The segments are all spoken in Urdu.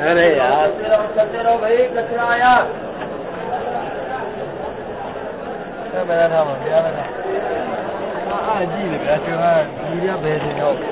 ارے یار میرا نام ہو گیا جی بیٹھے ہیں جی بھیجیں گے اوکے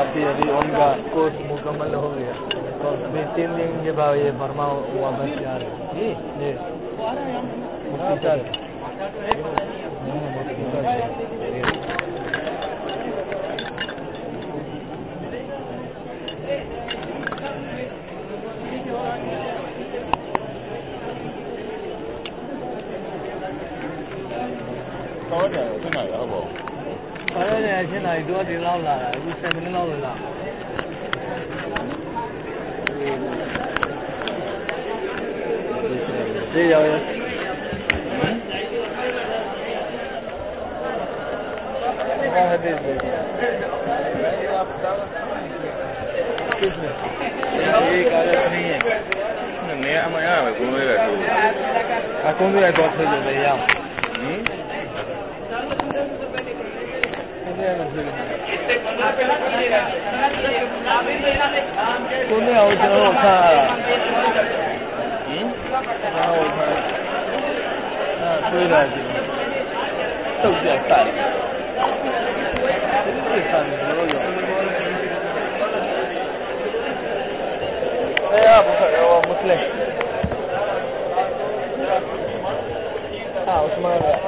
ابھی ابھی ان کا کورس مکمل ہو گیا۔ تو اس تین دن کے بعد یہ فرما واپس آ رہے جی۔, جی۔ سر۔ ہو 好像呢，现在多的老了，有三分的老人了。这要要。嗯。我还没做。工作来多，车子不一样。مسئلے ہاں اس میں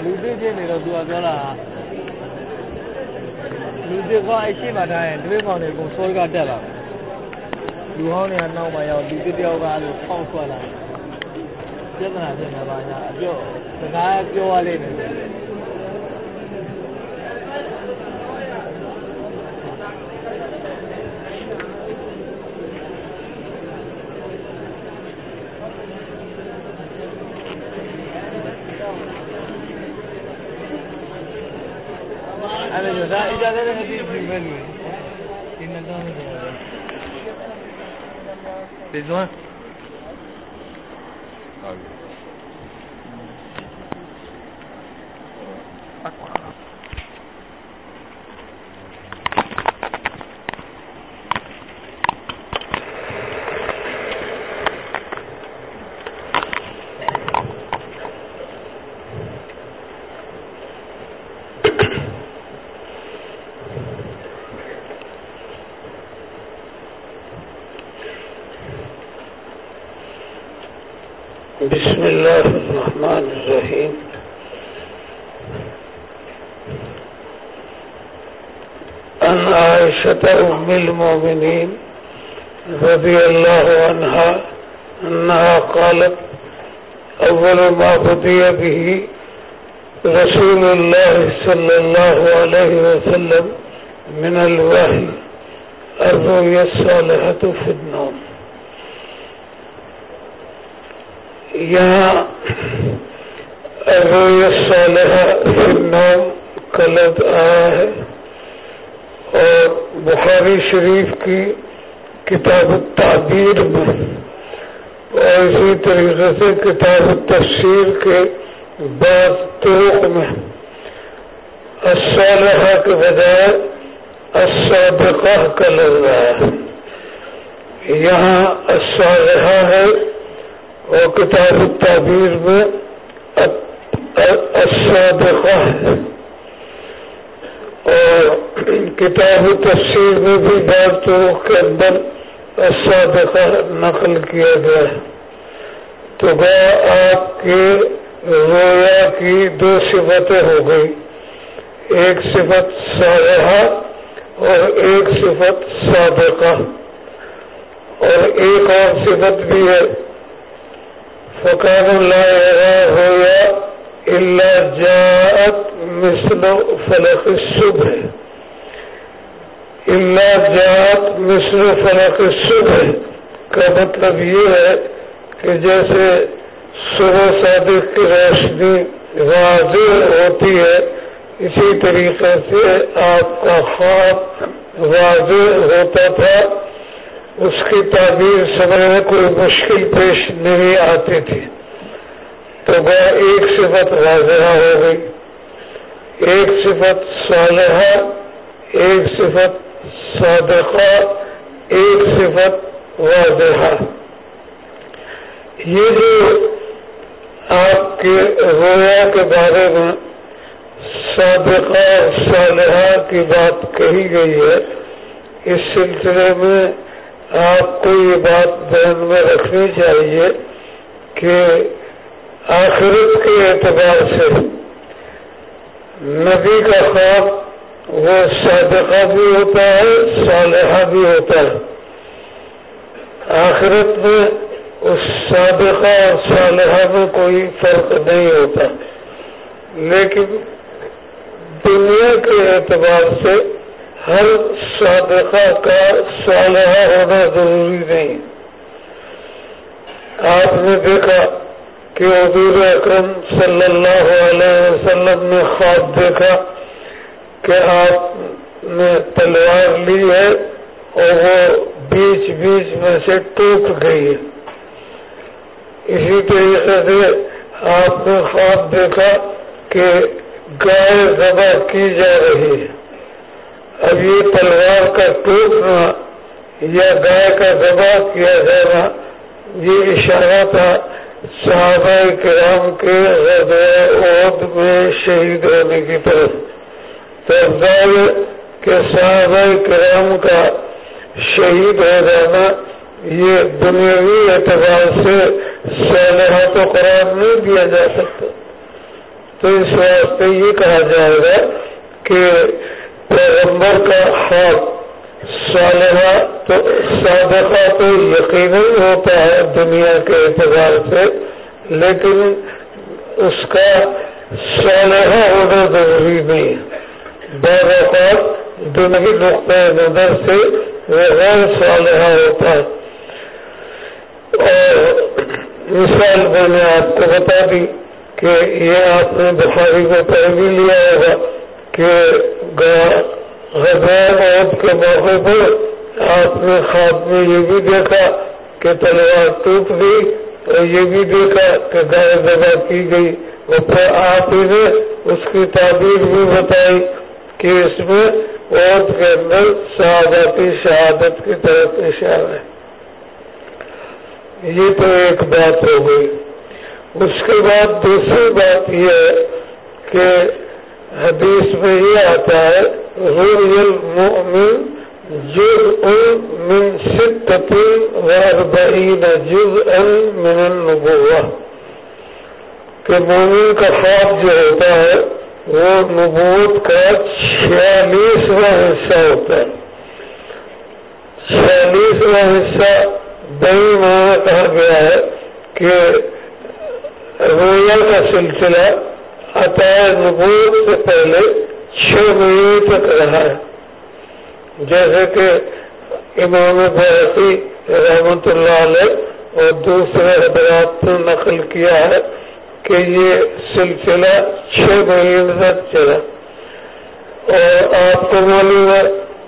دیکھی مٹا نیو سو روپ کا دہاؤنی والا جو جی جس بسم الله الرحمن الرحيم. أن عائشة أم المؤمنين رضي الله عنها أنها قالت أول ما بدي به رسول الله صلى الله عليه وسلم من الوحي الرؤيا الصالحة في النوم. یہاں الرؤيا الصالحة کا لفظ آیا ہے اور بخاری شریف کی کتاب التعبیر میں اور اسی طریقے سے کتاب التفسیر کے بعض طرق میں الصالحہ کے بجائے الصادقہ کا لگ رہا ہے۔ یہاں الصالحہ ہے اور کتاب التعبیر میں الصادقہ ہے۔ اور کتاب تفسیر میں بھی بعض طرق کے اندر الصادقہ نقل کیا گیا ہے۔ تو گا آپ کے رویا کی دو صفتیں ہو گئی۔ ایک صفت صالحہ اور ایک صفت صادقہ۔ اور ایک اور صفت بھی ہے۔ فقان اللہ ہویا اللہ جاعت مثل فلق الصبح اللہ جاعت مثل فلق الصبح کا مطلب یہ ہے کہ جیسے صبح صادق کی روشنی واضح ہوتی ہے، اسی طریقے سے آپ کا خواب واضح ہوتا تھا۔ اس کی تعبیر سمجھنے میں کوئی مشکل پیش نہیں آتی تھی۔ تو وہ ایک صفت واضح ہو گئی۔ ایک صفت صالحہ، ایک صفت صادقہ، ایک صفت واضح یہ جو آپ کے رویا کے بارے میں سابقہ صالحہ کی بات کہی گئی ہے، اس سلسلے میں آپ کو یہ بات دھیان میں رکھنی چاہیے کہ آخرت کے اعتبار سے نبی کا خواب وہ صادقہ بھی ہوتا ہے، صالحہ بھی ہوتا ہے۔ آخرت میں اس صادقہ اور صالحہ میں کوئی فرق نہیں ہوتا۔ لیکن دنیا کے اعتبار سے ہر صادقہ کا صالحہ ہونا ضروری نہیں۔ آپ نے دیکھا کہ حضور اکرم صلی اللہ علیہ وسلم نے خواب دیکھا کہ آپ نے تلوار لی ہے اور وہ بیچ بیچ میں سے ٹوٹ گئی ہے۔ اسی طریقے سے آپ نے خواب دیکھا کہ گائے ذبح کی جا رہی ہے۔ اب یہ تلوار کا ٹوٹنا یا گائے کا ذبح کیا جانا، یہ اشارہ تھا صحابہ کرام کے عہد میں شہید ہونے کی طرف۔ تو ظاہر کہ صحابہ کرام کا شہید ہو جانا، یہ دنیاوی اعتبار سے صالحہ تو قرار نہیں دیا جا سکتا۔ تو اس واسطے یہ کہا جائے گا کہ پیغمبر کا خواب صالحہ تو صادقہ تو یقینی ہوتا ہے دنیا کے اعتبار سے، لیکن اس کا صالحہ ہونا ضروری نہیں۔ ہے بعض اوقات دنگی نقطۂ نظر سے وہ غیر صالحہ ہوتا ہے۔ اور مثال میں نے آپ کو بتا دی کہ یہ آپ نے بخاری کو پڑھ بھی لیا ہوگا۔ کہ غزیر عہد کے موقع پر آپ نے خواب میں یہ بھی دیکھا کہ تلوار ٹوٹ گئی اور یہ بھی دیکھا کہ گائے دبا کی گئی۔ اور پھر آپ ہی نے اس کی تعبیر بھی بتائی کہ اس میں عہد کے اندر شہادتی شہادت کی طرف اشارہ ہے۔ یہ تو ایک بات ہو گئی۔ اس کے بعد دوسری بات یہ ہے کہ حدیث میں یہ آتا ہے روی المؤمن جز من جز من النبوہ کہ مومن کا خواب جو ہوتا ہے، وہ نبوت کا چھیالیسواں حصہ ہوتا ہے۔ چھیالیسواں حصہ دئی ماہ کہا گیا ہے کہ رویا کا سلسلہ عطا نبوت سے پہلے چھ مہینے تک رہا ہے۔ جیسے کہ امام بحثی رحمت اللہ علیہ اور دوسرے حضرات نے نقل کیا ہے کہ یہ سلسلہ چھ مہینے تک چلا۔ اور آپ کو معلوم ہے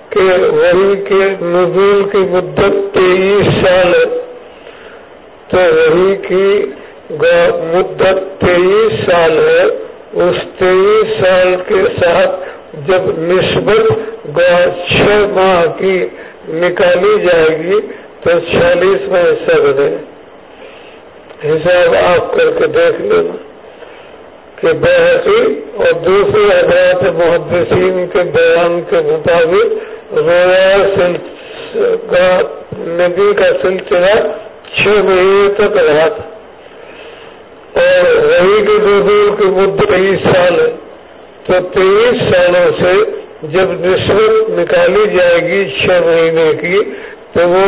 کہ وہی کے نزول کی مدت تیئیس سال ہے۔ تو وہی کی مدت تیئیس سال ہے۔ اس تیئیس سال کے ساتھ جب نسبت چھ ماہ کی نکالی جائے گی تو چھیالیس میں حصہ بنے۔ حساب آپ کر کے دیکھ لینا کہ بحثی اور دوسرے حضرات محدثین کے بیان کے مطابق رویا کا نبی کا سلسلہ چھ مہینے تک رہا تھا۔ اور وہی کے نزول کی مدت تیئیس سال ہے، تو تیئیس سالوں سے جب نسبت نکالی جائے گی چھ مہینے کی، تو وہ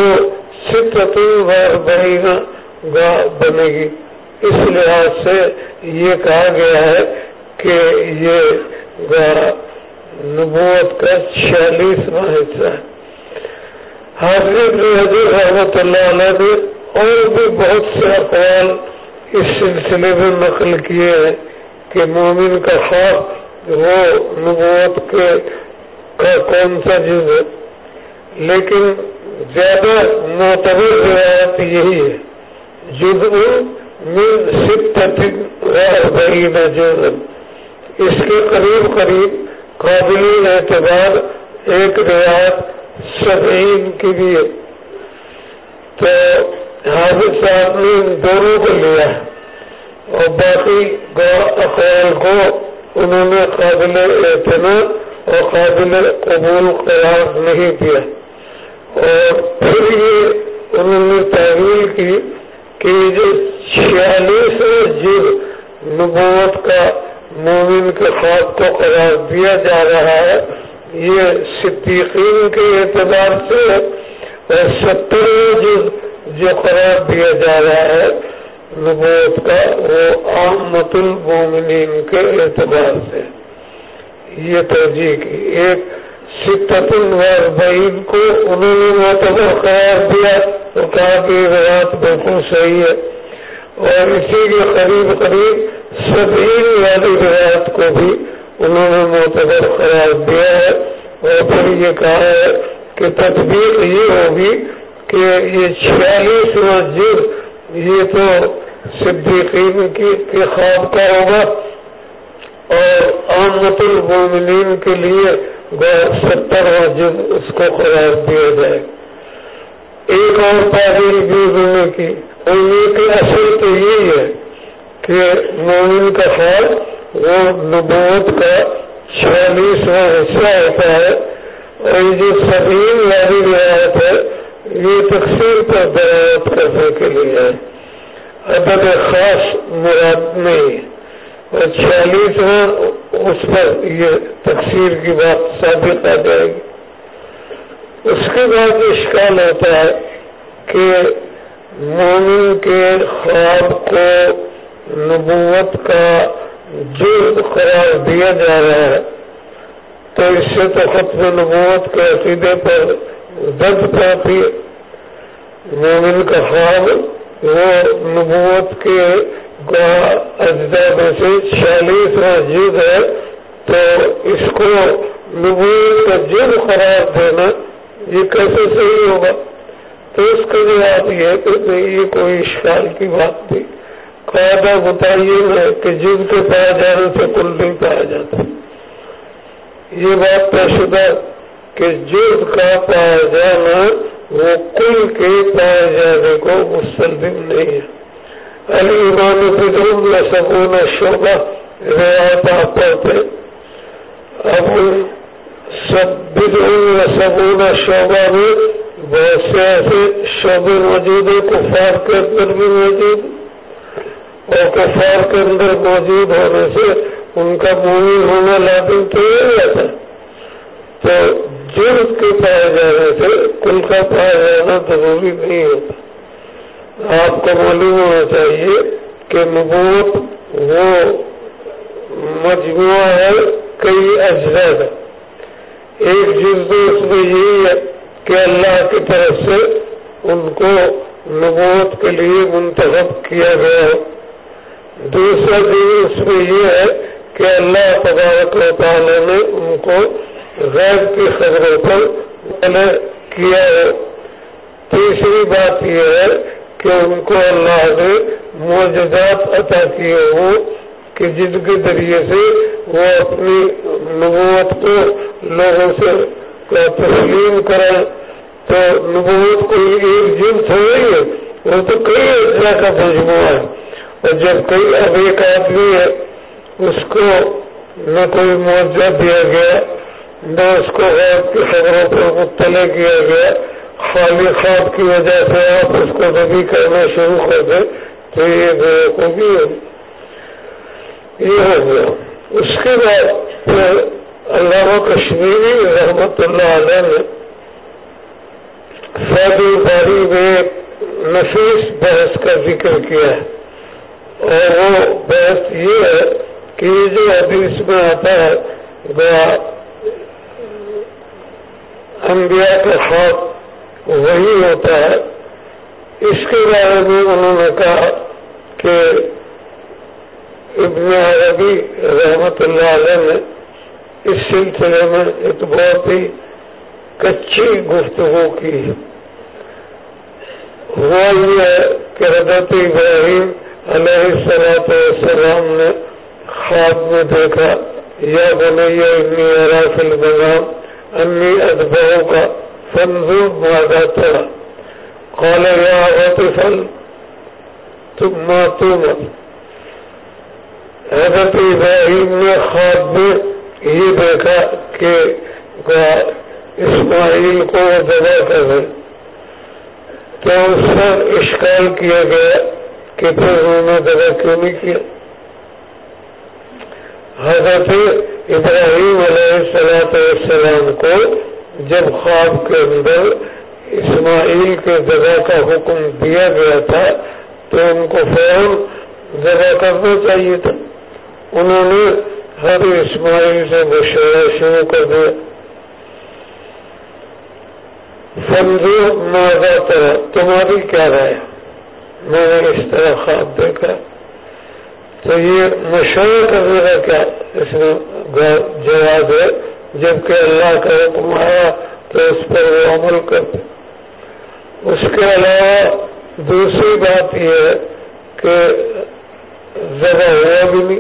ست مہینہ بنے گی۔ اس لحاظ سے یہ کہا گیا ہے کہ یہ نبوت کا چھیالیسواں حصہ ہے۔ حاضر حضرت رحمت اللہ علیہ اور بھی بہت سے اقوال اس سلسلے میں نقل کیے ہیں کہ مومن کا خواب وہ نبوت کے کا کون سا جز ہے۔ لیکن زیادہ معتبر روایت یہی ہے۔ جز میں جز اس کے قریب قریب قابل اعتبار ایک روایت سبعین کی بھی ہے۔ تو حافظ صاحب نے ان دونوں کو لیا ہے اور باقی اقوال کو انہوں نے قابل اعتماد اور قابل قبول قرار نہیں کیا اور پھر یہ انہوں نے تحویل کی کہ جو چھیالیس جب نبوت کا مومن کے خواب کو قرار دیا جا رہا ہے، یہ صدیقین کے اعتبار سے اور ستر جب جو قرار دیا جا رہا ہے، نبوت کا، وہ احمد المومنین کے اعتبار سے۔ یہ توجہ کی۔ ایک ستت البعین کو انہوں نے معتبر قرار دیا تو کہا کہ یہ بالکل صحیح ہے۔ اور اسی کے قریب قریب سبین والی روایت کو بھی انہوں نے معتبر قرار دیا ہے۔ اور پھر یہ کہا ہے کہ تدبیر یہ ہوگی کہ یہ چھیالیس جز یہ تو صدیقین کے خواب کا ہوگا۔ اور عامت المومنین کے لیے ستر جز اس کو قرار دیا جائے۔ ایک اور تعبیر بھی ہونے کی۔ امید کی اصل تو یہی ہے کہ مومن کا خواب، وہ نبوت کا چھیالیسواں حصہ ہوتا ہے۔ اور یہ جو سبین والی روایت ہے یہ تقسیم پر برآمد کرنے کے لیے عدد خاص مراد نہیں اور چھیالیس اس پر یہ تقسیم کی بات ثابت آ جائے گی۔ اس کے بعد اشکال ہوتا ہے کہ مومن کے خواب کو نبوت کا جرد قرار دیا جا رہا ہے، تو اس سے تو ختم نبوت کے عقیدے پر درد پاتی مومن کا خواب، وہ نبوت کے اجزاء میں سے چھیالیس جد ہے تو اس کو نبوت کا جد قرار دینا یہ کیسے صحیح ہوگا؟ تو اس کا جواب یہ ہے کہ یہ کوئی اشکال کی بات نہیں۔ قاعدہ بتائیے ہے کہ جد کے پایا جانے سے کل نہیں پایا جاتا۔ یہ بات طے شدہ کہ جز کا پایا جانا وہ کل کے پائے جانے کو مستلزم نہیں ہے۔ علی ایمان بدرم یا سکون شعبہ روایت آپ پڑھتے اب سب بدرم یا سکون شعبہ میں بہت سے ایسے شعبے موجود ہیں، کفار کے اندر بھی موجود۔ اور کفار کے اندر موجود ہونے سے ان کا مومن ہونا لازم تو نہیں رہتا۔ تو جرم کے پائے جانے سے کل کا پایا جانا ضروری نہیں ہوتا آپ کو معلوم ہونا چاہیے کہ نبوت وہ مجموعہ ہے، کئی اجزاء۔ کا ایک جز اس میں یہی ہے کہ اللہ کی طرف سے ان کو نبوت کے لیے منتخب کیا گیا۔ ہے دوسرا دن اس میں یہ ہے کہ اللہ تبارک و تعالی نے ان کو غیر کی خبروں پر کیا ہے۔ تیسری بات یہ ہے کہ ان کو اللہ نے معجزات عطا کیے ہوں کہ جن کے ذریعے سے وہ اپنی نبوت کو لوگوں سے تسلیم کریں۔ تو نبوت کوئی ایک جن تھوڑی ہے، وہ تو کئی اجزا کا مجموعہ ہے۔ اور جب کئی اب ایک آدمی ہے، اس کو نہ کوئی معاوضہ دیا گیا نہ اس کو غیر کی خبروں پر مطلع کیا گیا، خالی خواب کی وجہ سے آپ اس کو نبی کرنا شروع کر دیں تو یہ بھی یہ ہو گیا۔ اس کے بعد علامہ کشمیری رحمت اللہ علیہ نے فیضی باری میں نفیس بحث کا ذکر کیا ہے۔ اور وہ بحث یہ ہے کہ یہ جو حدیث میں آتا ہے انبیاء کا خواب وہی ہوتا ہے۔ اس کے بارے میں انہوں نے کہا کہ ابن عربی رحمت اللہ علیہ نے اس سلسلے میں ایک بہت ہی کچی گفتگو کی ہوا یہ ہے کہ حضرت ابراہیم علیہ السلاط والسلام نے خواب میں دیکھا، یا بنیا ابنی رافل بغام انی ادبوں کا فنزور مادا تھا قال یا غطفل تم ماتومت حضرت ابراہیم نے خواب میں یہ دیکھا کہ اسماعیل کو دبا کر رہے تو اس پر اشکال کیا گیا کہ پھر انہوں نے دبا کیوں نہیں کیا؟ حضرت ابراہیم علیہ السلاۃ السلام کو جب خواب کے اندر اسماعیل کے دبا کا حکم دیا گیا تھا، تو ان کو فوراً دبا کرنا چاہیے تھا۔ انہوں نے ہر اسماعیل سے مشورہ شروع کر دیا۔ سمجھو ماضا طرح تمہاری کیا رائے؟ میں نے اس طرح خواب دیکھا۔ تو یہ مشورہ کرنے کا کیا؟ اس میں جواب ہے۔ جبکہ اللہ کا حکم آیا تو اس پر وہ عمل کرتے۔ اس کے علاوہ دوسری بات یہ ہے کہ ذرا ہوا بھی نہیں۔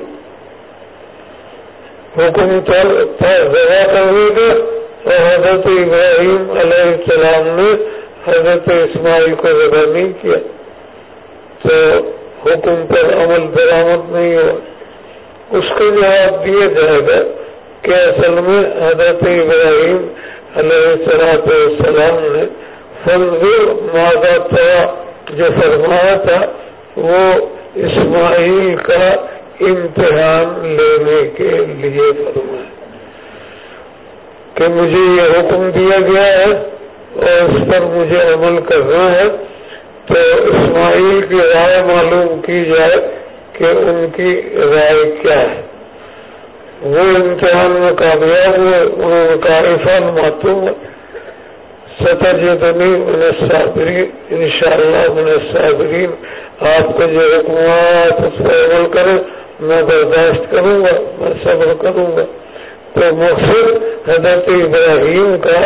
حکم تھا ذرا کرنے کا اور حضرت ابراہیم علیہ السلام نے حضرت اسماعیل کو ذبح نہیں کیا۔ تو حکم پر عمل برآمد نہیں ہوا۔ اس کو جواب دیا جائے گا کہ اصل میں حضرت ابراہیم علیہ السلام السلام نے فضل مادہ تھا، جو فرمایا تھا، وہ اسماعیل کا امتحان لینے کے لیے فرمایا۔ کہ مجھے یہ حکم دیا گیا ہے اور اس پر مجھے عمل کرنا ہے۔ تو اسماعیل کی رائے معلوم کی جائے کہ ان کی رائے کیا ہے۔ وہ امتحان میں کامیاب ہوئے، انہوں نے کہا عرفان معتوم سطح جتنی انہیں صابرین ان شاء اللہ انہیں صابرین آپ کو جو حکم اس پر عمل کریں، میں برداشت کروں گا، میں صبر کروں گا۔ تو مقصد حضرت ابراہیم کا،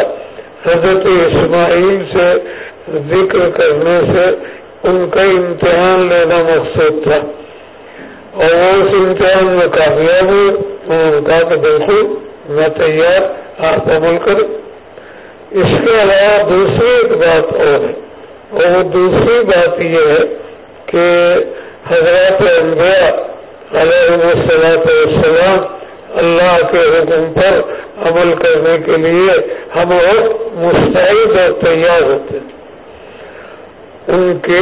حضرت اسماعیل سے ذکر کرنے سے ان کا امتحان لینا مقصد تھا۔ اور وہ اس امتحان میں کامیاب ہوئے۔ انہوں نے کہا کہ بالکل، میں تیار، آپ عمل کریں۔ اس کے علاوہ دوسری ایک بات اور ہے۔ اور وہ دوسری بات یہ ہے کہ حضرت انبیاء علیہ السلام اللہ کے حکم پر عمل کرنے کے لیے ہم مستعد اور تیار ہوتے۔ ان کے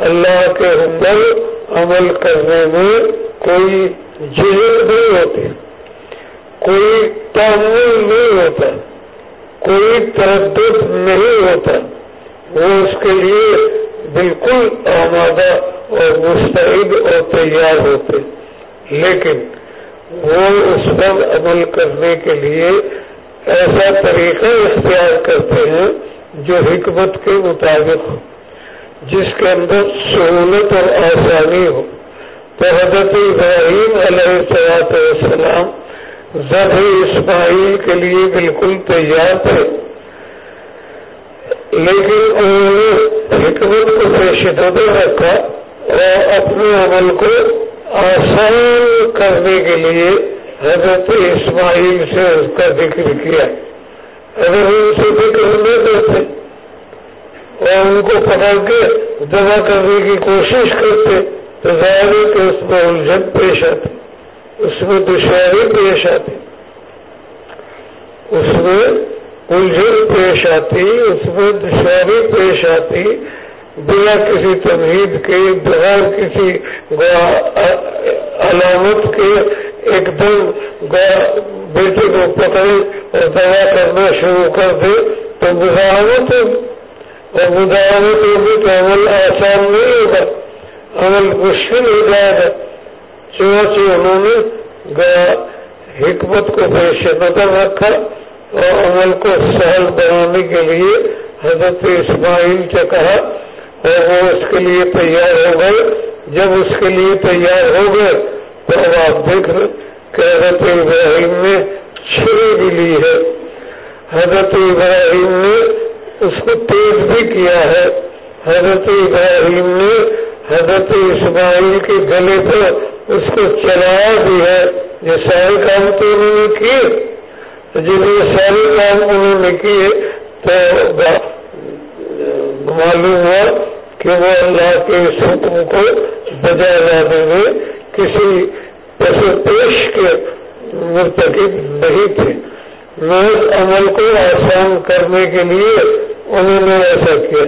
اللہ کے حکم عمل کرنے میں کوئی جھجک نہیں ہوتی، کوئی تعمل نہیں ہوتا، کوئی تردد نہیں ہوتا۔ وہ اس کے لیے بالکل آمادہ اور مستعد اور تیار ہوتے۔ لیکن وہ اس پر عمل کرنے کے لیے ایسا طریقہ اختیار کرتے ہیں جو حکمت کے مطابق ہو۔ جس کے اندر سہولت اور آسانی ہو۔ تو حضرت ابراہیم علیہ السلام ذبح اسماعیل کے لیے بالکل تیار تھے۔ لیکن انہوں نے حکمت کو پیش نظر رکھا اور اپنے عمل کو آسان کرنے کے لیے حضرت اسماعیل سے اس کا ذکر کیا۔ اگر ان سے فکر نہ کرتے اور ان کو پکڑ کے دبا کرنے کی کوشش کرتے، تو ظاہر ہے کہ اس میں الجھن پیش آتی، اس میں دشواری پیش آتی، اس میں الجھن پیش آتی، اس میں دشواری پیش آتی، بنا کسی تمہید کے، بغیر کسی علامت کے ایک دم بیٹے کو پکڑے اور دوا کرنا شروع کر دے، تو مزاحمت اور مزاحمت ہوگی تو عمل آسان نہیں ہوگا عمل مشکل ہو جائے گا چنانچہ انہوں نے حکمت کو پیش نظر رکھا اور عمل کو سہل بنانے کے لیے حضرت اسماعیل سے کہا اور وہ اس کے لیے تیار ہو گئے جب اس کے لیے تیار ہو گئے تو اب آپ دیکھ رہے کہ حضرت ابراہیم نے چھری بھی لی ہے، حضرت ابراہیم نے اس کو تیز بھی کیا ہے۔ حضرت ابراہیم نے حضرت اسماعیل کے گلے پر اس کو چلایا بھی ہے۔ یہ سارے کام تو انہوں نے کیے۔ جب یہ سارے کام انہوں نے کیے تو معلوم ہوا کہ وہ اللہ کے اس حکم کو بجا لانے میں کسی پیش کے مرتکب نہیں تھے۔ محض عمل کو آسان کرنے کے لیے انہوں نے ایسا کیا۔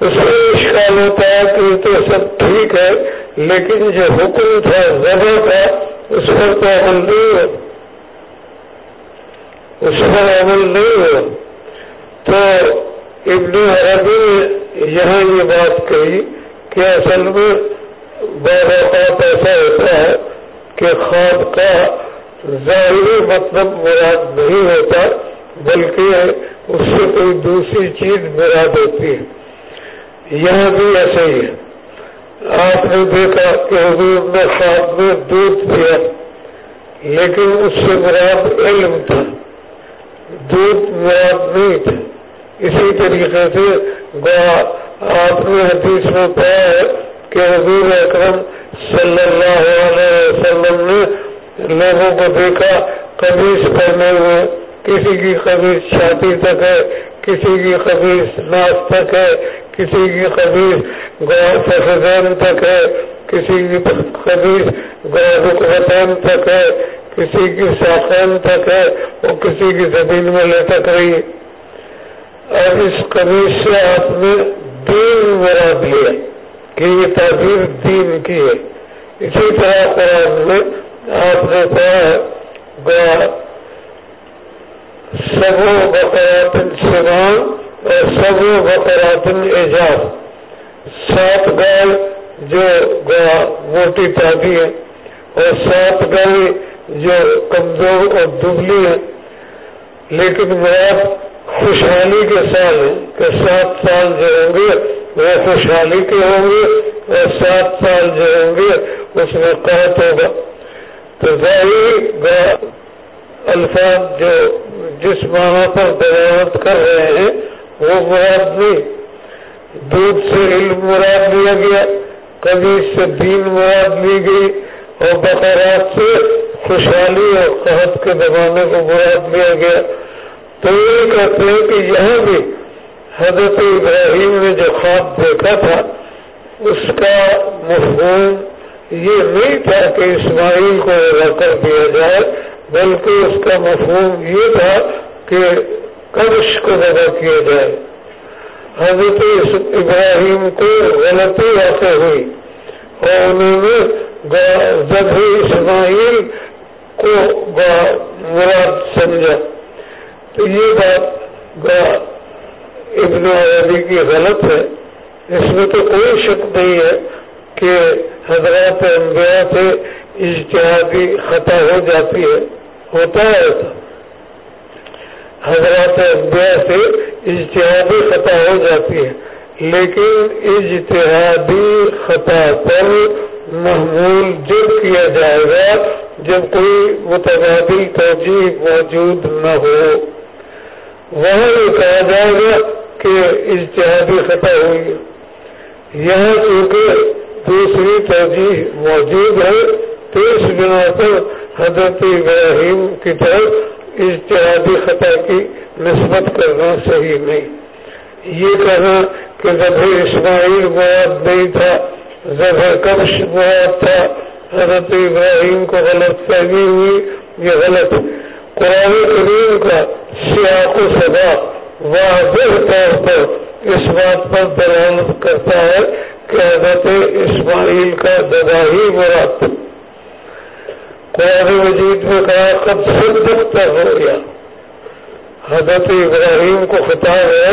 اس میں اشکال ہوتا ہے کہ تو سب ٹھیک ہے، لیکن جو حکم تھا زبر کا اس پر تو عمل نہیں ہو اس پر عمل نہیں ہو تو ابن عربی نے یہاں یہ بات کہی کہ اصل میں بعض اوقات ایسا ہوتا ہے کہ خواب کا ظاہری مطلب مراد نہیں ہوتا، بلکہ اس سے کوئی دوسری چیز مراد ہوتی ہے۔ یہاں بھی ایسا ہی ہے۔ آپ نے دیکھا کہ حضور نے خواب میں دودھ پیا، لیکن اس سے مراد علم تھا۔ دودھ مراد نہیں تھا۔ اسی طریقے سے آپ نے حدیث میں پایا ہے کہ حضور اکرم صلی اللہ علیہ وسلم نے لوگوں کو دیکھا قمیص پہنے ہوئے۔ کسی کی قمیص چھاتی تک ہے، کسی کی قمیص ناس تک ہے، کسی کی قمیص گوزین تک ہے، کسی کی قمیص گوتین تک ہے، کسی کی ساخین تک ہے اور کسی کی زمین میں لٹک رہی۔ ہے اور اس قمیص سے آپ نے دین مراد لیا، کہ یہ تعبیر دین کی ہے۔ اسی طرح قرآن میں آپ نے کہا سب و بقرات سمان اور سب و اعجاز سات گائے جو موٹی تابی ہے اور سات گائے جو کمزور اور دبلی ہے لیکن مراد خوشحالی کے سال کہ سات سال جو ہوں گے وہ خوشحالی کے ہوں گے اور سات سال جو ہوں گے، اس میں قحط ہوگا۔ تو ظاہر الفاظ جو جس معنی پر دریافت کر رہے ہیں، وہ مراد نہیں۔ دودھ سے علم مراد لیا گیا کبھی سے دین مراد لی گئی، اور بقرات سے خوشحالی اور قحط کے دبانے کو مراد لیا گیا۔ تو یہ کہتے ہیں کہ یہاں بھی حضرت ابراہیم نے جو خواب دیکھا تھا، اس کا مفہوم یہ نہیں تھا کہ اسماعیل کو کر دیا جائے، بلکہ اس کا مفہوم یہ تھا کہ کبش کو ادا کیا جائے۔ حضرت ابراہیم کو غلطی واقع ہوئی اور انہوں نے جب ہی اسماعیل کو مراد سمجھا، تو یہ بات ابن عربی کی غلط ہے۔ اس میں تو کوئی شک نہیں ہے کہ حضرات انبیاء سے اجتہادی خطا ہو جاتی ہے، ہوتا ہے ایسا۔ حضرات انبیاء سے اجتہادی خطا ہو جاتی ہے، لیکن اجتہادی خطا پر محمول جب کیا جائے گا جب کوئی متبادل توجہ موجود نہ ہو۔ وہاں یہ کہا جائے گا کہ اجتہادی خطا ہوئی یہاں چونکہ دوسری توجہ موجود ہے۔ تو اس بنا پر حضرت ابراہیم کی طرف اجتہادی خطا کی نسبت کرنا صحیح نہیں۔ یہ کہنا کہ جب اسماعیل مواد نہیں تھا، جب کبش مواد تھا، حضرت ابراہیم کو غلط فہمی ہوئی۔ یہ غلط۔ قرآن کریم کا سیاق و سبا واضح طور پر اس بات پر دلالت کرتا ہے کہ حضرت اسماعیل کا دباہی مراد۔ قرآن مجید میں کہا کب صدق ہو گیا حضرت ابراہیم کو خطاب ہے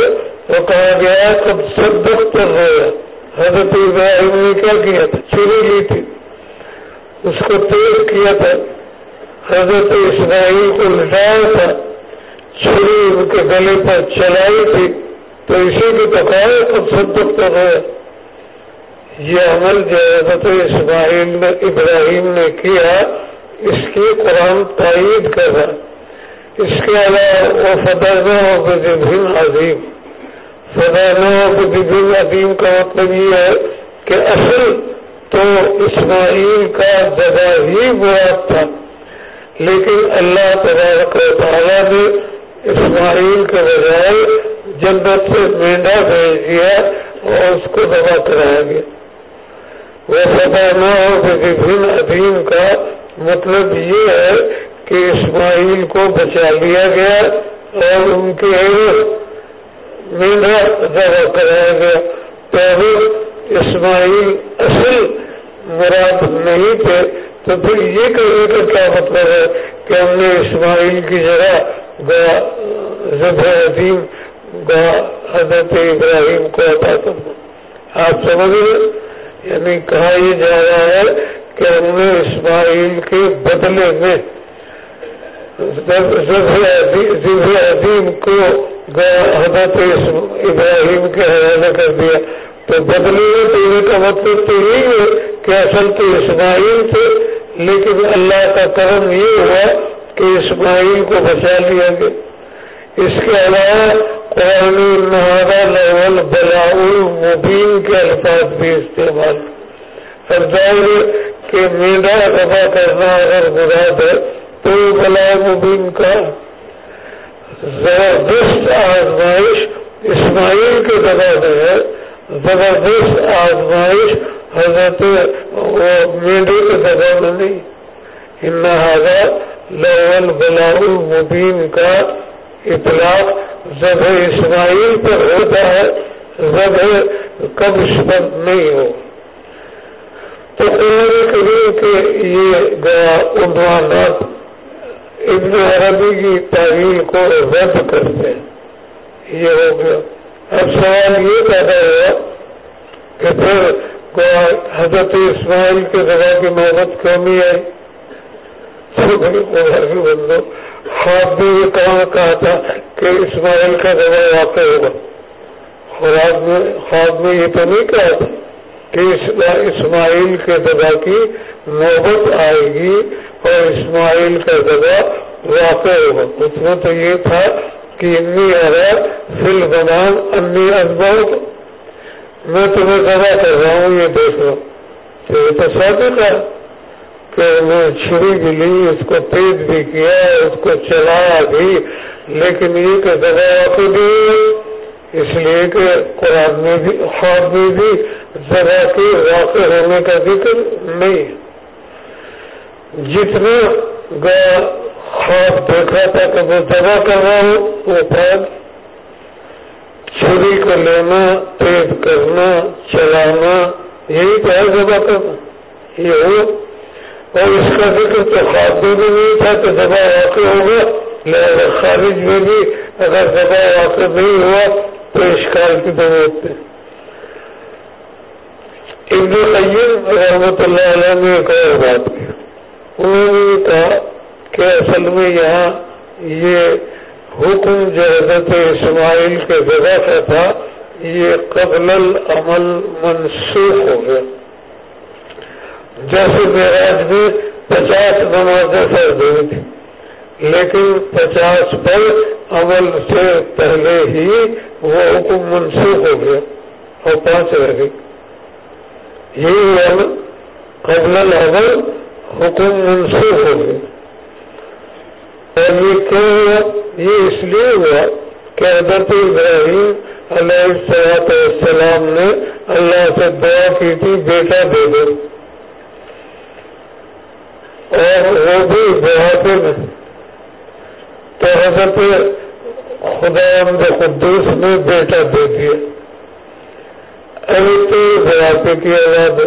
وہ کہا گیا کب صدق ہو گیا حضرت ابراہیم نے کیا کیا تھا؟ چھری لی تھی۔ اس کو تیز کیا تھا۔ حضرت اسماعیل کو لٹایا تھا۔ چھری ان کے گلے پر چلائی تھی۔ تو اسی کی تو کہا کب صدق ہو گیا یہ عمل جو حضرت اسماعیل نے، ابراہیم نے کیا، اس کی قرآن تائید کر رہا اس کے علاوہ وہ فدرنا بدن عظیم۔ فدرنا بدن عظیم کا مطلب یہ ہے کہ اصل تو اسماعیل کا جگہ ہی مراد تھا۔ لیکن اللہ تبارک و تعالیٰ نے اسماعیل کے بجائے جنت سے مینڈا بھیج دیا اور اس کو دبا کرایا گیا۔ وہ فدرنا بدن عظیم کا مطلب یہ ہے کہ اسماعیل کو بچا لیا گیا اور ان کے مینڈا ذبح کرایا گیا۔ تو اسماعیل اصل مراد نہیں تھے، تو پھر یہ کہنے کا کیا مطلب ہے کہ ہم نے اسماعیل کی جگہ ذبح عظیم گا حضرت ابراہیم کو عطا کرنا آپ سمجھ رہے یعنی کہا یہ جا رہا ہے کہ ہم نے اسماعیل کے بدلے میں عظیم کو حضرت ابراہیم کے حوالے کر دیا۔ تو بدلے میں دینے کا مطلب تو یہی ہے کہ اصل تو اسماعیل تھے، لیکن اللہ کا کرم یہ ہوا کہ اسماعیل کو بچا لیا گیا۔ اس کے علاوہ قرآن نہارا مبین کے الفاظ بھی استعمال۔ اور ظاہر کہ میڈا دبا کرنا اگر مراد ہے تو بلا مبین کا۔ زبردست آزمائش اسماعیل کے دبا میں ہے۔ زبردست آزمائش حضرت میڈے کے دبا میں نہیں۔ انہذا لول بلا مبین کا اطلاق زب اسماعیل پر ہوتا ہے زب کب شبت نہیں ہو۔ تو قرآن کریم کے یہ عنوانات ابن عربی کی تعویل کو رد کرتے ہیں۔ یہ ہو گیا۔ اب سوال یہ پیدا ہوا کہ پھر حضرت اسماعیل کے دوا کی محبت کیوں نہیں آئی؟ بندو خواب میں یہ کہاں کہا تھا کہ اسماعیل کا دوا واقع ہوگا۔ خواب میں خواب میں یہ تو نہیں کہا تھا کہ اسماعیل کے دوا کی نوبت آئے گی اور اسماعیل کا دوا واقع ہوگا۔ اس میں تو یہ تھا کہ انی ارا فل بنام انی ازبو میں تمہیں دوا کر رہا ہوں، یہ دیکھ لو۔ تو یہ تو ثابت ہے۔ کہ میں چھری بھی لی، اس کو تیز بھی کیا، اس کو چلایا بھی۔ لیکن یہ کہ دوا واقع بھی اس لیے کہ قرآن میں بھی، خواب میں بھی ذرا کے واقع ہونے کا ذکر نہیں۔ جتنا خواب دیکھا تھا کہ میں دبا کر رہا ہوں، وہ خواب چھری کو لینا تیز کرنا، چلانا، یہی تو ہے دبا کرنا۔ یہ ہو اور اس کا ذکر تو خاتمے میں نہیں تھا تو دبا واقع ہوگا لہذا خارج میں بھی اگر دبا واقع نہیں ہوا تو اشکال کی ضرورت ہے ابن قیم رحمت اللہ علیہ نے ایک اور بات کی۔ انہوں نے کہا کہ اصل میں یہاں یہ حکم جو حضرت اسماعیل کے جگہ کا تھا، یہ قبل العمل منسوخ ہو گیا۔ جیسے معراج میں پچاس نمازیں فرض ہوئی تھی لیکن پچاس پر عمل سے پہلے ہی وہ حکم منسوخ ہو گیا اور پانچ رہ گئی۔ یہ قبل العمل حکم منسوخ ہو گیا۔ اور یہ کیوں ہوا؟ یہ اس لیے ہوا کہ حضرت ابراہیم علیہ السلام نے اللہ سے دعا کی تھی، بیٹا دے دو۔ اور وہ بھی بہادر میں تو حضرت خدا قدوس نے بیٹا دے دیا۔ ابھی تو بڑھاپے کی آواز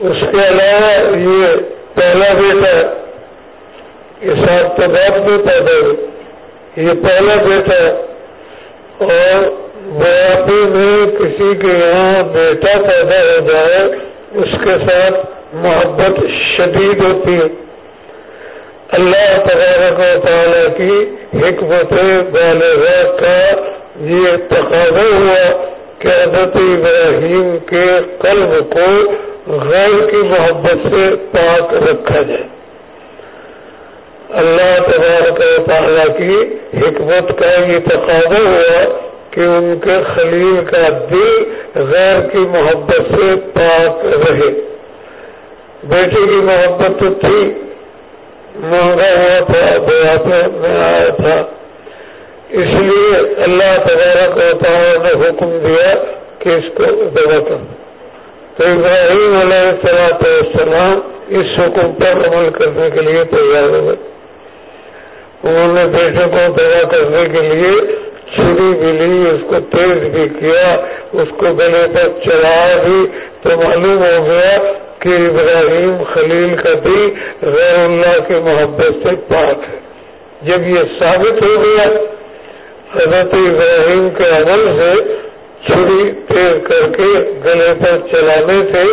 اس کے علاوہ یہ پہلا بیٹا یہ سات تو بعد میں پیدا ہوئی یہ پہلا بیٹا اور بڑھاپے میں کسی کے یہاں بیٹا پیدا ہو جائے، اس کے ساتھ محبت شدید ہوتی ہے۔ اللہ تبارک و تعالیٰ کی حکمت بالغ کا یہ تقاضا ہوا کہ حضرت ابراہیم کے قلب کو غیر کی محبت سے پاک رکھا جائے۔ اللہ تبارک و تعالیٰ کی حکمت کا یہ تقاضا ہوا کہ ان کے خلیل کا دل غیر کی محبت سے پاک رہے۔ بیٹے کی محبت تو تھی مہنگا ہوا تھا بڑھاپے میں آیا تھا اس لیے اللہ تبارک و تعالیٰ نے حکم دیا کہ اس کو دبا کر تو ابراہیم علیہ السلام السلام اس حکم پر عمل کرنے کے لیے تیار ہوئے. انہوں نے بیٹے کو دبا کرنے کے لیے چھری بھی لی اس کو تیز بھی کیا، اس کو گلے پر چڑھایا بھی تو معلوم ہو گیا کہ ابراہیم خلیل کا دل غیر اللہ کی محبت سے پاک ہے۔ جب یہ ثابت ہو گیا، حضرت ابراہیم کے عمل سے چھری تیز کر کے گلے پر چلانے سے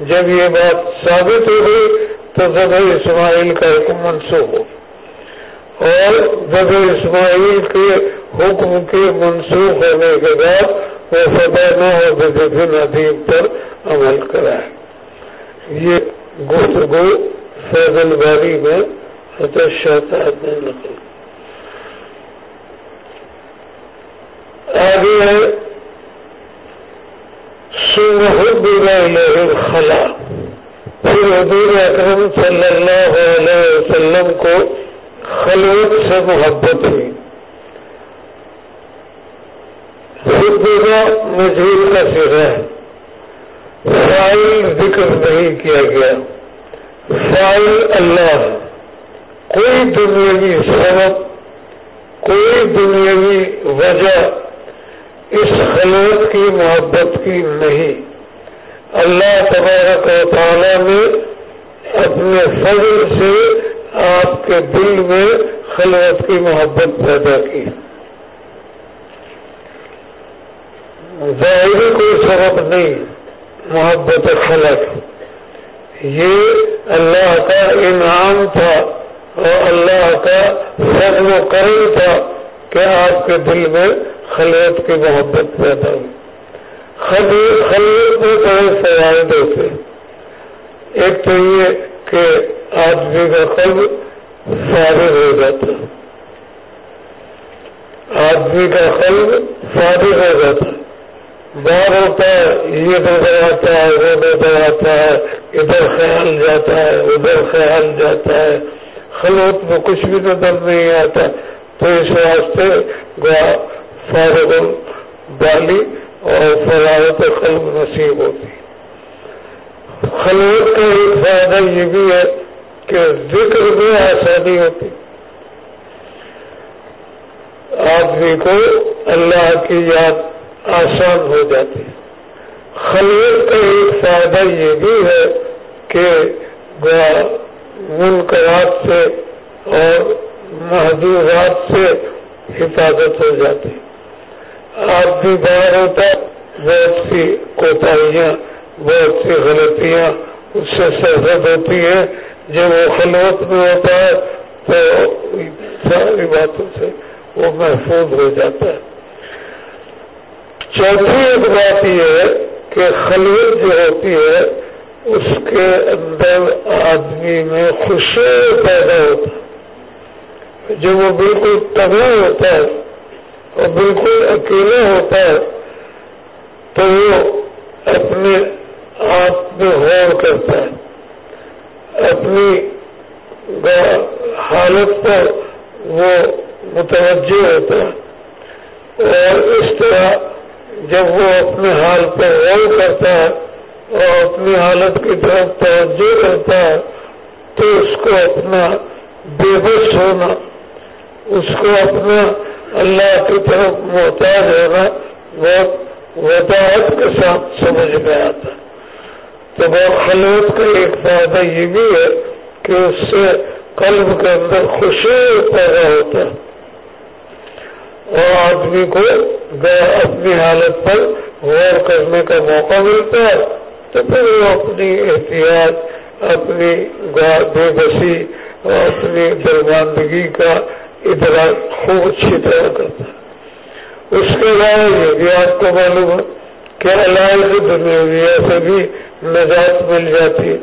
جب یہ بات ثابت ہو گئی، تو زب اسماعیل کا حکم منسوخ ہو۔ اور جب اسماعیل کے حکم کے منسوخ ہونے کے بعد وہ فتح نہ ہو ندیم پر عمل کرائے۔ یہ گفتگو فیضل باری میں حضرت شہزاد نے نقل آگے ہے سنہ خلا۔ پھر حضور اکرم صلی اللہ علیہ وسلم کو خلوت سے محبت ہوئی مجھول کا سرا فائل ذکر نہیں کیا گیا۔ فائل اللہ کوئی دنیاوی سبب، کوئی دنیاوی وجہ اس خلوت کی، محبت کی نہیں۔ اللہ تبارک و تعالیٰ نے اپنے فضل سے آپ کے دل میں خلوت کی محبت پیدا کی۔ ظاہری کوئی سبب نہیں، محبت خلق یہ اللہ کا انعام تھا اور اللہ کا فضل و کرم تھا کہ آپ کے دل میں خلوت کی محبت پیدا ہوئی۔ خلوت میں بڑے فوائد ہوتے ایک تو یہ کہ آدمی کا قلب فارغ ہو جاتا آدمی کا قلب فارغ ہو جاتا باہر ہوتا ہے، یہ نظر آتا ہے، وہ نظر آتا ہے، ادھر خیال جاتا ہے، ادھر خیال جاتا ہے۔ خلوت میں کچھ بھی نظر نہیں آتا۔ تو اس واسطے فارغ بالی اور فراغت قلب نصیب ہوتی خلوت کا ایک فائدہ یہ بھی ہے کہ ذکر میں آسانی ہوتی۔ آدمی کو اللہ کی یاد آسان ہو جاتی۔ خلوت کا ایک فائدہ یہ بھی ہے کہ منکرات سے اور محدودات سے حفاظت ہو جاتی۔ آپ بھی باہر ہوتا بہت سی کوتاہیاں بہت سی غلطیاں اس سے سرحد ہوتی ہیں۔ جب وہ خلوت میں ہوتا ہے تو ساری باتوں سے وہ محفوظ ہو جاتا ہے۔ چوتھی ایک بات یہ ہے کہ خلوت جو ہوتی ہے، اس کے اندر آدمی میں خوشی پیدا ہوتا ہے۔ جب وہ بالکل تباہ ہوتا ہے اور بالکل اکیلا ہوتا ہے، تو وہ اپنے آپ میں غور کرتا ہے اپنی حالت پر وہ متوجہ ہوتا ہے اور اس طرح جب وہ اپنے حال پر غور کرتا ہے اور اپنی حالت کی طرف توجہ کرتا ہے تو اس کو اپنا بے بس ہونا، اس کو اپنا اللہ کی طرف محتاج ہونا بہت وضاحت کے ساتھ سمجھ میں آتا ہے۔ تو خلوت کا ایک فائدہ یہ بھی ہے کہ اس سے قلب کے اندر خوشی پیدا ہوتا ہے۔ اور آدمی کو اپنی حالت پر غور کرنے کا موقع ملتا ہے، تو پھر وہ اپنی احتیاط، اپنی بے بسی اور اپنی درماندگی کا ادھر خوب اچھی طرح کرتا ہے۔ اس کے علاوہ یہ بھی آپ کو معلوم ہے کہ علاج دنیا سے بھی نجات مل جاتی ہے۔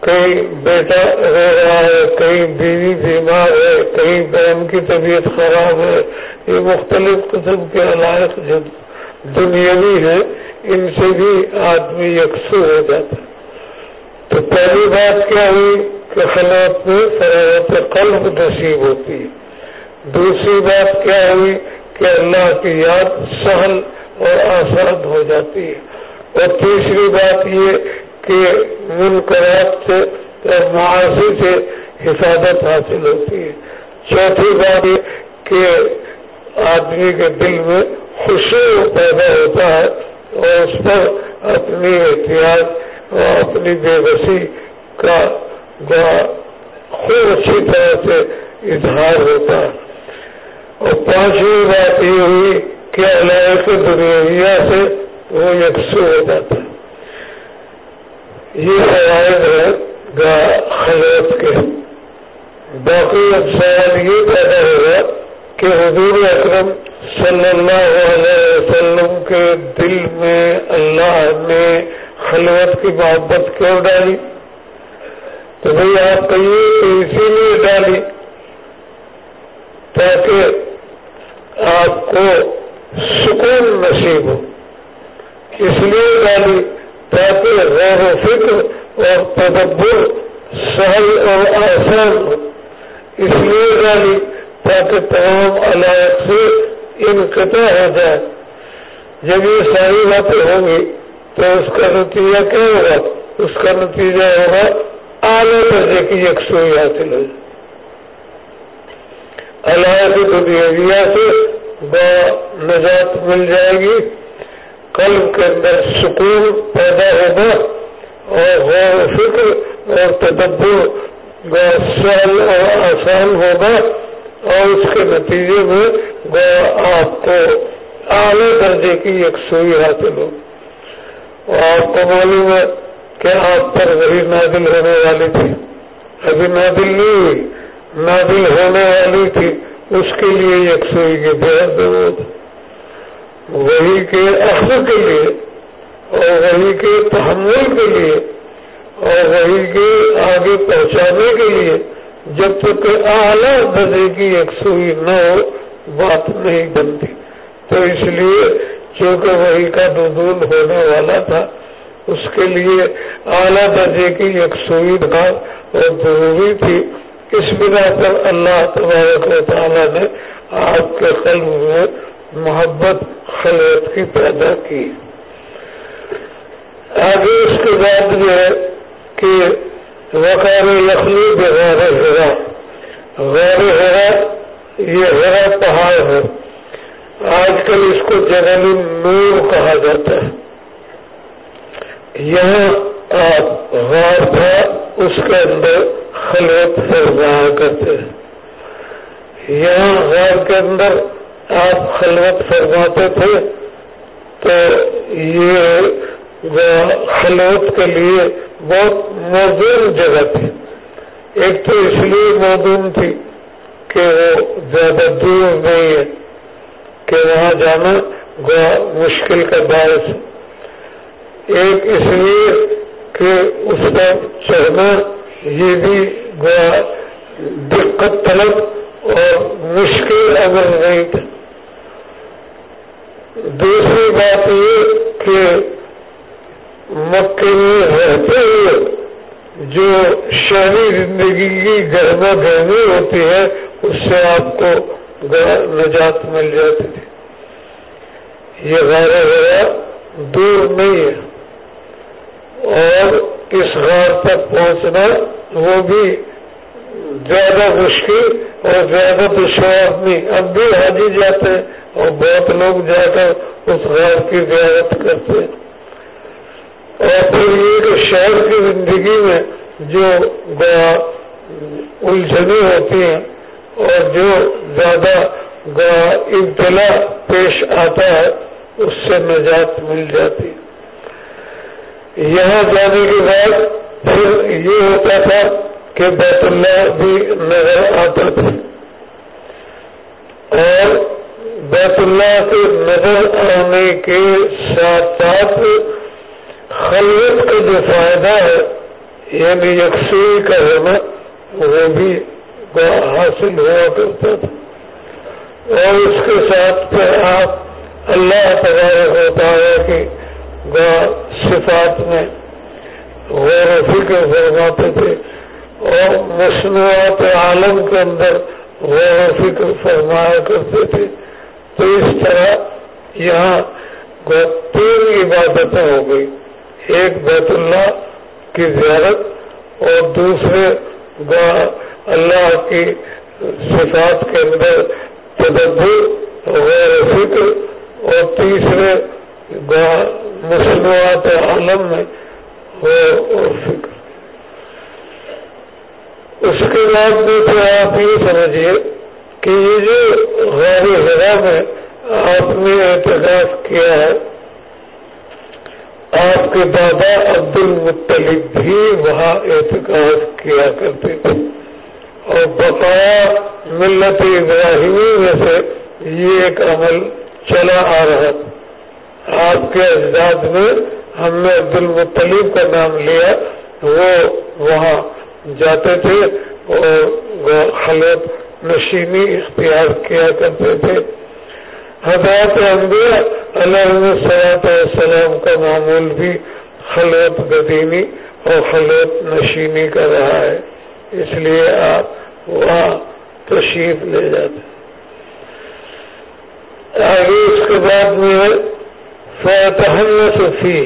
کہیں بیٹا رہ رہا ہے کہیں بیوی بیمار ہے کہیں بہن کی طبیعت خراب ہے، یہ مختلف قسم کے علائق جو دنیاوی ہیں، ان سے بھی آدمی یکسو ہو جاتا ہے۔ تو پہلی بات کیا ہوئی؟ کہ خلوت میں فراغت قلب نصیب ہوتی ہے۔ دوسری بات کیا ہوئی؟ کہ اللہ کی یاد سہل اور آسان ہو جاتی ہے۔ اور تیسری بات یہ کہ منقرات سے اور معاشی سے حفاظت حاصل ہوتی ہے۔ چوتھی بات یہ کہ آدمی کے دل میں خوشی پیدا ہوتا ہے اور اس پر اپنی احتیاط اور اپنی بے بسی کا خوب اچھی طرح سے اظہار ہوتا ہے۔ اور پانچویں بات یہ ہوئی کہ اللہ کے دنیا سے وہ یکسو ہو جاتا ہے۔ یہ فوائد ہے خلوت کے۔ باقی اب سوال یہ پیدا ہوگا کہ حضور اکرم صلی اللہ علیہ وسلم کے دل میں اللہ نے خلوت کی محبت کیوں ڈالی؟ تو بھائی آپ کہیے کہ اسی لیے ڈالی تاکہ آپ کو سکون نصیب ہو۔ اس لیے ڈالی تاکہ غیر و فکر اور تدبر سہل اور آسان ہو۔ اس لیے ڈالی تاکہ تمام علائق سے انقطاع ہو جائے۔ جب یہ ساری باتیں ہوں گی تو اس کا نتیجہ کیا ہوگا؟ اس کا نتیجہ ہوگا اعلیٰ درجے کی یکسوئی حاصل ہو جائے اللہ کی دنیا سے نجات مل جائے گی۔ قلب کے اندر سکون پیدا ہوگا اور غور فکر اور تدبر سہل اور آسان ہوگا اور اس کے نتیجے میں آپ کو اعلی درجے کی یکسوئی حاصل ہو۔ اور آپ کو معلوم ہے کہ آپ پر وہی نادل ہونے والی تھی۔ ابھی نادل نہیں ہوئی نادل ہونے والی تھی۔ اس کے لیے یکسوئی کی بےحد ضرورت وہی کے اخذ کے لیے اور وہی کے تحمل کے لیے اور وہی کے آگے پہنچانے کے لیے جب تک اعلیٰ درجے کی یکسوئی نہ ہو، بات نہیں بنتی۔ تو اس لیے چونکہ وہی کا دودھ ہونے والا تھا، اس کے لیے اعلیٰ درجے کی یکسوئی اور ضروری تھی۔ اس بنا پر اللہ تبارک و تعالیٰ نے آپ کے قلب میں محبت خلوت کی پیدا کی۔ آگے اس کے بعد جو ہے کہ وقار لکھنی بغیر ہرا غیر ہرا یہ ہرا پہاڑ ہے۔ آج کل اس کو جنرل نور کہا جاتا ہے۔ یہاں آپ غار تھا، اس کے اندر خلوت فرمایا کرتے ہیں۔ یہاں غار کے اندر آپ خلوت فرماتے تھے تو یہ خلوت کے لیے بہت موزون جگہ تھی۔ ایک تو اس لیے موزون تھی کہ وہ زیادہ دور نہیں ہے کہ وہاں جانا مشکل کا باعث ایک اس لیے کہ اس کا چڑھنا یہ بھی دقت طلب اور مشکل اگر نہیں تھا۔ دوسری بات یہ کہ مکے میں رہتے ہوئے جو شہری زندگی کی گرما گرمی ہوتی ہے، اس سے آپ کو نجات مل جاتی تھی یہ غیر غیر دور نہیں ہے۔ اور اس غار تک پہنچنا وہ بھی زیادہ مشکل اور زیادہ دشوار نہیں اب بھی حاجی جاتے ہیں اور بہت لوگ جا کر اس غار کی زیارت کرتے ہیں۔ اور پھر یہ کہ شہر کی زندگی میں جو الجھنیں ہوتی ہیں اور جو زیادہ ابتلا پیش آتا ہے، اس سے نجات مل جاتی۔ یہاں جانے کے بعد پھر یہ ہوتا تھا کہ بیت اللہ بھی نظر آتا تھا اور بیت اللہ کے نظر آنے کے ساتھ ساتھ خلوت کا جو فائدہ ہے یعنی یکسوئی کا ہونا، وہ بھی حاصل ہوا کرتا تھا۔ اور اس کے ساتھ پھر آپ اللہ تبارک ہوتا ہے کہ صفات میں غور و فکر فرماتے تھے۔ اور مصنوعات عالم کے اندر غور و فکر فرمایا کرتے تھے۔ تو اس طرح یہاں تین عبادتیں ہو گئی ایک بیت اللہ کی زیارت اور دوسرے اللہ کی صفات کے اندر تدبر، غیر فکر اور تیسرے مصنوعات عالم میں فکر۔ اس کے بعد میں تو آپ یہ سمجھیے کہ یہ جو غیر ذرا میں آپ نے احتجاج کیا ہے۔ آپ کے دادا عبد المطلب بھی وہاں احتکاب کیا کرتے تھے۔ اور بقایا ملت ابراہیمی میں سے یہ ایک عمل چلا آ رہا تھا۔ آپ کے اجداد میں ہم نے عبد المطلب کا نام لیا، وہ وہاں جاتے تھے اور خلط نشینی اختیار کیا کرتے تھے۔ حضرات انبیاء علیہ صلاحت السلام کا معمول بھی خلوت بدینی اور خلوت نشینی کا رہا ہے۔ اس لیے آپ وہاں تشریف لے جاتے آگے اس کے بعد میں فاتحن صفی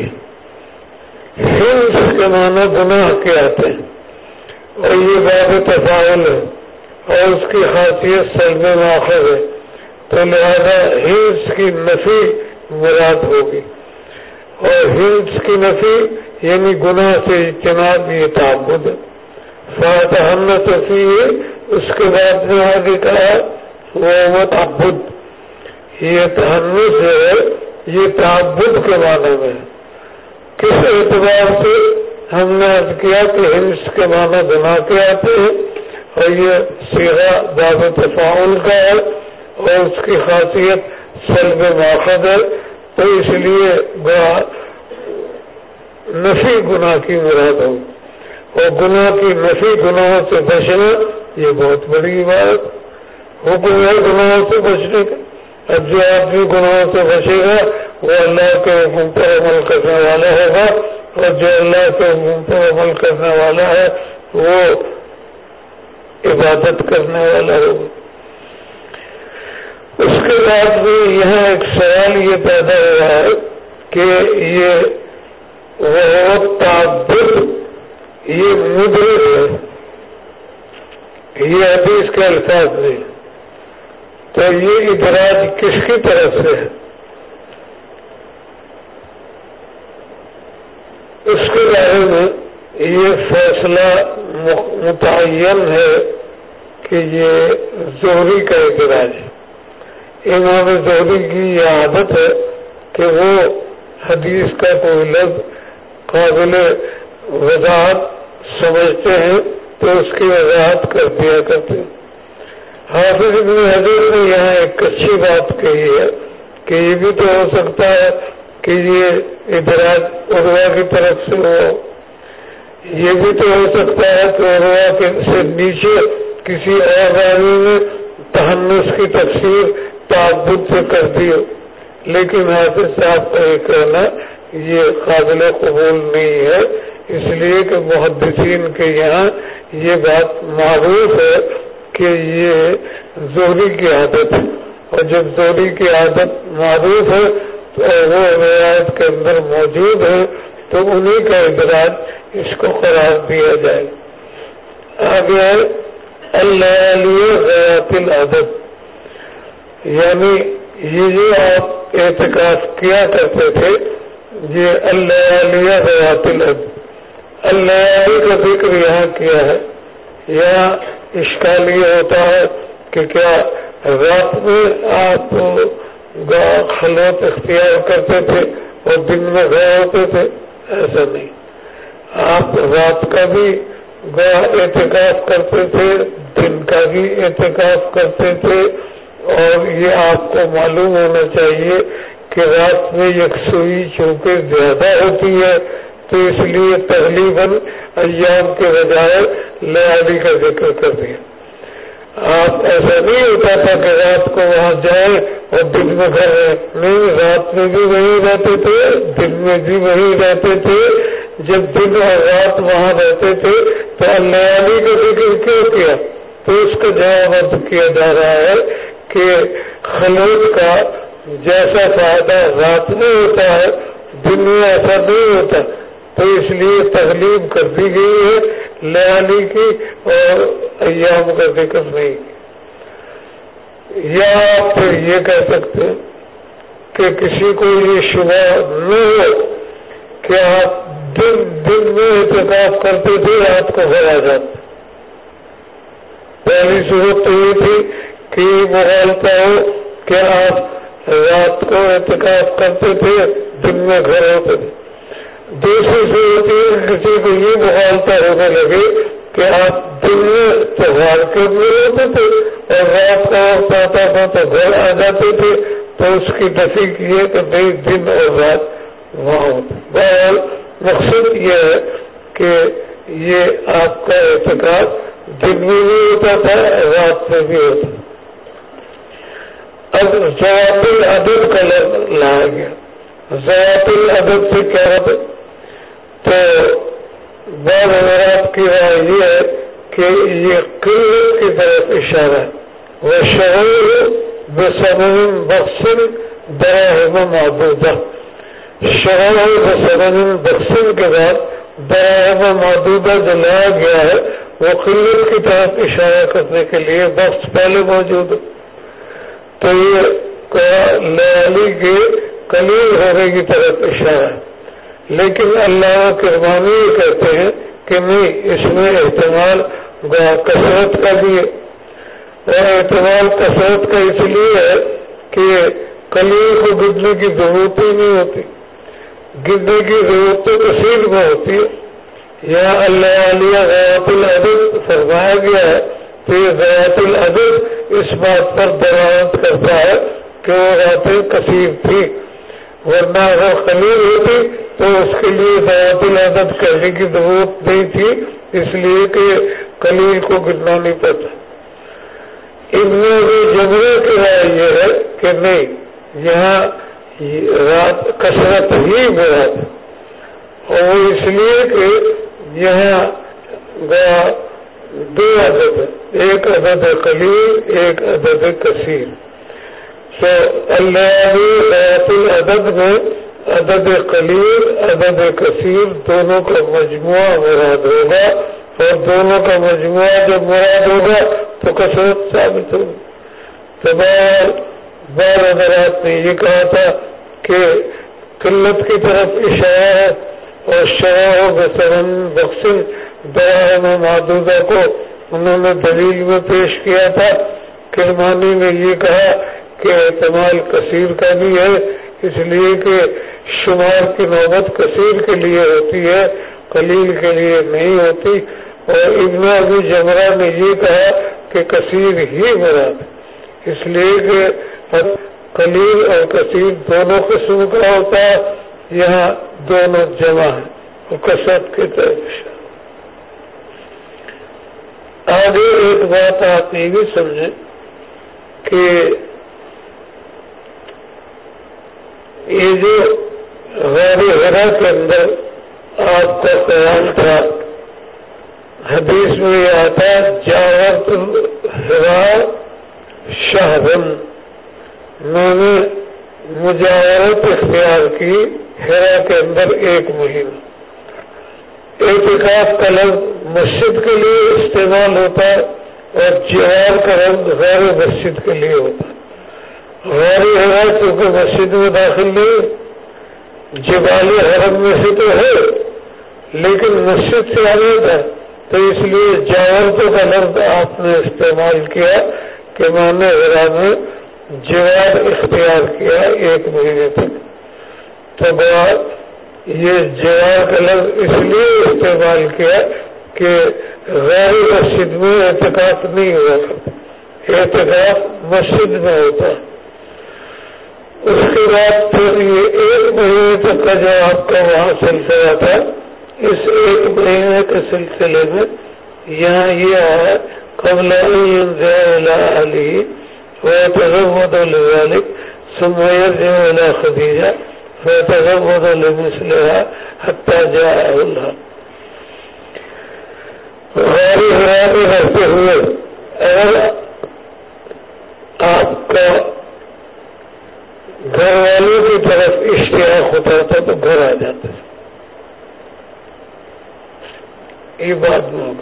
ہنس کے معنی گناہ کے آتے ہیں۔ اور یہ باب تفاعل ہے اور اس کی خاصیت سلم ماخذ ہے، تو لہذا ہنس کی نفی مراد ہوگی۔ اور ہنس کی نفی یعنی گناہ سے اجتناب یہ تعبد۔ فاتح تصویر اس کے بعد میں آگے کہا، وہ تعبد یہ تحنس ہے، یہ تعبد کے معنی میں کس اعتبار سے؟ ہم نے عرض کیا کہ ہنس کے معنی بنا کے آتے ہیں اور یہ سیرا باب تفاعل کا ہے اور اس کی خاصیت سلب ماخذ ہے، تو اس لیے نفی گناہ کی مراد ہو اور گناہ کی نفی گناہوں سے بچنا یہ بہت بڑی بات حکم ہے گناہوں سے بچنے کا۔ اب جو آدمی گناہوں سے بچے گا، وہ اللہ کے حکم پر عمل کرنے والا ہوگا۔ اور جو اللہ کے حکم پر عمل کرنے والا ہے، وہ عبادت کرنے والا ہوگا۔ اس کے بعد بھی یہاں ایک سوال یہ پیدا ہوا ہے کہ یہ وہ تعبد یہ مدرس ہے۔ یہ حدیث کے الفاظ نہیں تو یہ ادراج کس کی طرف سے ہے؟ اس کے بارے جب یہ فیصلہ متعین ہے کہ یہ زہری کا اعتراض ہے۔ امام زہری کی یہ عادت ہے کہ وہ حدیث کا کوئی لفظ قابل وضاحت سمجھتے ہیں تو اس کی وضاحت کر دیا کرتے ہیں۔ حافظ ابن حضرت نے یہاں ایک اچھی بات کہی ہے کہ یہ بھی تو ہو سکتا ہے کہ یہ ادراج اروا کی طرف سے ہو۔ یہ بھی تو ہو سکتا ہے کہ اروا کے سے نیچے کسی اور نے تہنس کی تفسیر تعبد سے کر دی ہو۔ لیکن حافظ صاحب کا یہ کہنا یہ قابل قبول نہیں ہے۔ اس لیے کہ محدثین کے یہاں یہ بات معروف ہے۔ کہ یہ زوری کی عادت ہے۔ اور جب زوری کی عادت معروف ہے تو وہ روایت کے اندر موجود ہے، تو انہیں کا ادراج اس کو قرار دیا جائے۔ آگے اللہ العدد یعنی یہ جو آپ احتکاف کیا کرتے تھے، یہ اللہ علیہ غیات اللہ کا ذکر یہاں کیا ہے۔ یہاں اشکال یہ ہوتا ہے کہ کیا رات میں آپ خلوت اختیار کرتے تھے اور دن میں گئے ہوتے تھے؟ ایسا نہیں۔ آپ رات کا بھی احتکاف کرتے تھے، دن کا بھی احتکاف کرتے تھے۔ اور یہ آپ کو معلوم ہونا چاہیے کہ رات میں یکسوئی چونکہ زیادہ ہوتی ہے تو اس لیے تقریباً ایام کے بجائے لیالی کا ذکر کر دیا۔ آپ ایسا نہیں ہوتا تھا کہ رات کو وہاں جائیں اور دن میں گھر رہے نہیں، رات میں بھی وہی رہتے تھے، دن میں بھی وہی رہتے تھے۔ جب دن اور رات وہاں رہتے تھے تو لیالی کا ذکر کیوں کیا؟ تو اس کا جواب کیا جا رہا ہے کہ خلوط کا جیسا فائدہ رات میں ہوتا ہے، دن میں ایسا نہیں ہوتا۔ تو اس لیے تکلیف کر دی گئی ہے لیالی کی اور ایام کا ذکر نہیں۔ یا آپ پھر یہ کہہ سکتے کہ کسی کو یہ شبہ نہ ہو کہ آپ دن دن میں احتکاف کرتے تھے، رات کو گھر آ جاتے۔ پہلی صورت تو یہ تھی کہ مغالتا ہو کہ آپ رات کو احتکاف کرتے تھے، دن میں گھر ہوتے تھے۔ دوسری صورت کسی کو یہ مغالتا ہونے لگے کہ آپ دن میں تہوار کے لیے ہوتے تھے اور رات کا وقت آتا تھا تو گھر آ جاتے تھے تو اس کی نفی کی ہے کہ نہیں دن اور رات وہاں بہرحال مقصد یہ ہے کہ یہ آپ کا اعتقاد دن میں بھی ہوتا تھا رات میں بھی ہوتا اب ضوابط العدد کا لایا گیا۔ ضوابط العدد سے کیا ہوتا تو بعض حضرات کی رائے یہ ہے کہ یہ قلت کی طرف اشارہ ہے۔ وہ شعور بسب بخشن دراہم محدودہ شعور بسب بخشن کے بعد دراہم محدودہ جو لایا گیا ہے، وہ قلت کی طرف اشارہ کرنے کے لیے بخش پہلے موجود ہے۔ تو یہ لیالی کے کلیل ہونے کی طرف اشارہ ہے۔ لیکن اللہ قربانی یہ کہتے ہیں کہ نہیں اس میں احتمال کثرت کا بھی ہے اور احتمال کثرت کا اس لیے ہے کہ کلیل کو گدنے کی ضرورت ہی نہیں ہوتی۔ گدنے کی ضرورت تو کثیر میں ہوتی ہے یا اللہ علیہ غیات العدد فرمایا گیا ہے تو یہ غیات العدد اس بات پر درامد کرتا ہے کہ وہ راتیں کثیر تھی۔ ورنہ اگر خلیل ہوتی تو اس کے لیے بیات العدد کرنے کی ضرورت نہیں تھی، اس لیے کہ کلیل کو گرنا نہیں پڑتا۔ ان میں بھی جمرے کی رائے یہ ہے کہ نہیں، یہاں رات کثرت ہی میرا تھا اور وہ اس لیے کہ یہاں دو عدد ایک عدد قلیل ایک عدد کثیر۔ تو اللہ العدد میں عدد قلیل، عدد کثیر دونوں کا مجموعہ مراد ہوگا۔ اور دونوں کا مجموعہ جب مراد ہوگا تو کثرت ثابت ہوگی۔ تو بار حضرات نے یہ کہا تھا کہ قلت کی طرف اشارہ ہے اور شعر بسرن بخشن دیا محدودہ کو انہوں نے دلیل میں پیش کیا تھا۔ کرمانی نے یہ کہا کہ اعتماد کثیر کا بھی ہے، اس لیے کہ شمار کی نوبت کثیر کے لیے ہوتی ہے کلیل کے لیے نہیں ہوتی۔ اور ابن ابھی جمرہ نے یہ کہا کہ کثیر ہی مراد اس لیے کہ کلیل اور کثیر دونوں قسم کا ہوتا ہے، یہاں دونوں جمع ہیں۔ اور کثرت کی طرف آگے ایک بات آپ یہ بھی سمجھیں کہ یہ جو غیر ہرا کے اندر آپ کا قیام تھا۔ حدیث میں یہ آتا جاوت ہرا شہرن۔ میں نے مجاورت اختیار کی ہرا کے اندر ایک مہم۔ اعتکاف کا لفظ مسجد کے لیے استعمال ہوتا ہے اور جوار کا رنگ غیر مسجد کے لیے ہوتا ہے۔ غیر کیونکہ مسجد میں داخل نہیں جبالی حرم میں سے تو ہے، لیکن مسجد سے آگے تھا تو اس لیے جاورتوں کا لفظ آپ نے استعمال کیا کہ میں نے ہرا میں جوار اختیار کیا ایک مہینے تک۔ تو یہ جوار کا لفظ اس لیے استعمال کیا کہ غیر مسجد میں احتکاف نہیں ہوا کرتا احتکاف مسجد میں ہوتا۔ ہے اس کے بعد پھر یہ ایک مہینے تک کا جو آپ کا وہاں سلسلہ تھا۔ اس ایک مہینے کے سلسلے میں یہاں یہ آیا، قبل علی ويتزود لذلك ثم يرجع إلى خديجة فيتزود لمثلها حتى جاء الله غاری ہوئے، اگر آپ کا گھر والوں کی طرف اشتیاق ہوتا تھا تو گھر آ جاتے تھے یہ بات میں